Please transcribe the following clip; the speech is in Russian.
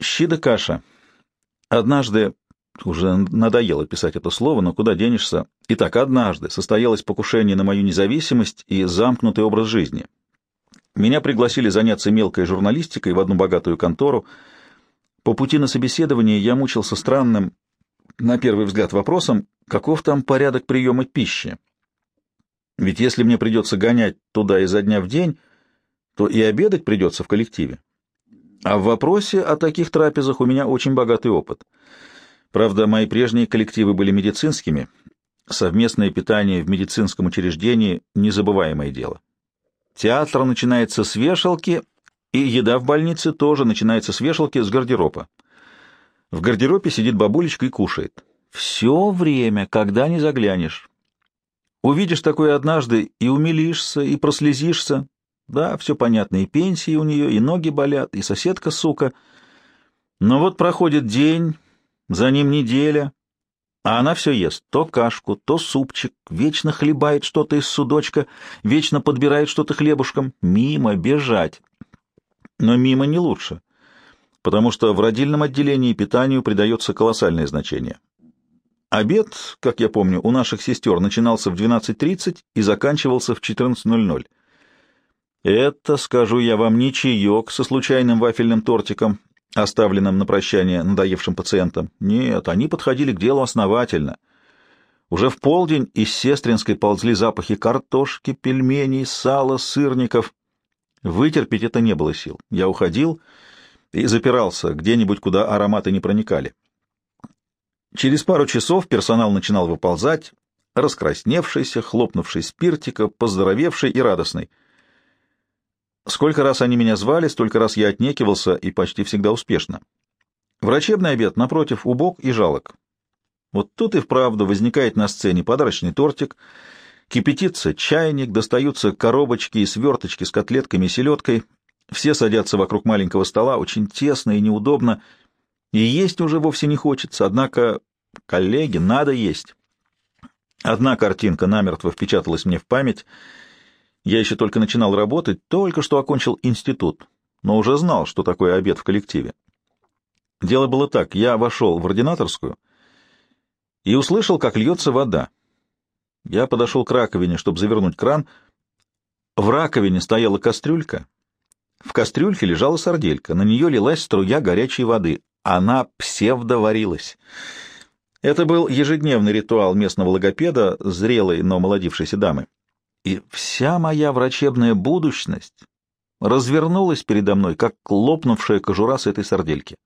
Щи да каша. Однажды, уже надоело писать это слово, но куда денешься, итак, однажды состоялось покушение на мою независимость и замкнутый образ жизни. Меня пригласили заняться мелкой журналистикой в одну богатую контору. По пути на собеседование я мучился странным, на первый взгляд, вопросом, каков там порядок приема пищи. Ведь если мне придется гонять туда изо дня в день, то и обедать придется в коллективе. А в вопросе о таких трапезах у меня очень богатый опыт. Правда, мои прежние коллективы были медицинскими. Совместное питание в медицинском учреждении — незабываемое дело. Театр начинается с вешалки, и еда в больнице тоже начинается с вешалки, с гардероба. В гардеробе сидит бабулечка и кушает. Все время, когда не заглянешь. Увидишь такое однажды и умилишься, и прослезишься, да, все понятно, и пенсии у нее, и ноги болят, и соседка, сука. Но вот проходит день, за ним неделя, а она все ест. То кашку, то супчик, вечно хлебает что-то из судочка, вечно подбирает что-то хлебушком. Мимо бежать. Но мимо не лучше, потому что в родильном отделении питанию придается колоссальное значение. Обед, как я помню, у наших сестер начинался в 12.30 и заканчивался в 14.00. Это, скажу я вам, не чаек со случайным вафельным тортиком, оставленным на прощание надоевшим пациентам. Нет, они подходили к делу основательно. Уже в полдень из сестринской ползли запахи картошки, пельменей, сала, сырников. Вытерпеть это не было сил. Я уходил и запирался где-нибудь, куда ароматы не проникали. Через пару часов персонал начинал выползать, раскрасневшийся, хлопнувший спиртика, поздоровевший и радостный — Сколько раз они меня звали, столько раз я отнекивался и почти всегда успешно. Врачебный обед, напротив, убог и жалок. Вот тут и вправду возникает на сцене подарочный тортик, кипятится чайник, достаются коробочки и сверточки с котлетками и селедкой, все садятся вокруг маленького стола, очень тесно и неудобно, и есть уже вовсе не хочется, однако, коллеги, надо есть. Одна картинка намертво впечаталась мне в память — я еще только начинал работать, только что окончил институт, но уже знал, что такое обед в коллективе. Дело было так, я вошел в ординаторскую и услышал, как льется вода. Я подошел к раковине, чтобы завернуть кран. В раковине стояла кастрюлька. В кастрюльке лежала сарделька, на нее лилась струя горячей воды. Она псевдоварилась. Это был ежедневный ритуал местного логопеда, зрелой, но молодившейся дамы и вся моя врачебная будущность развернулась передо мной, как лопнувшая кожура с этой сардельки.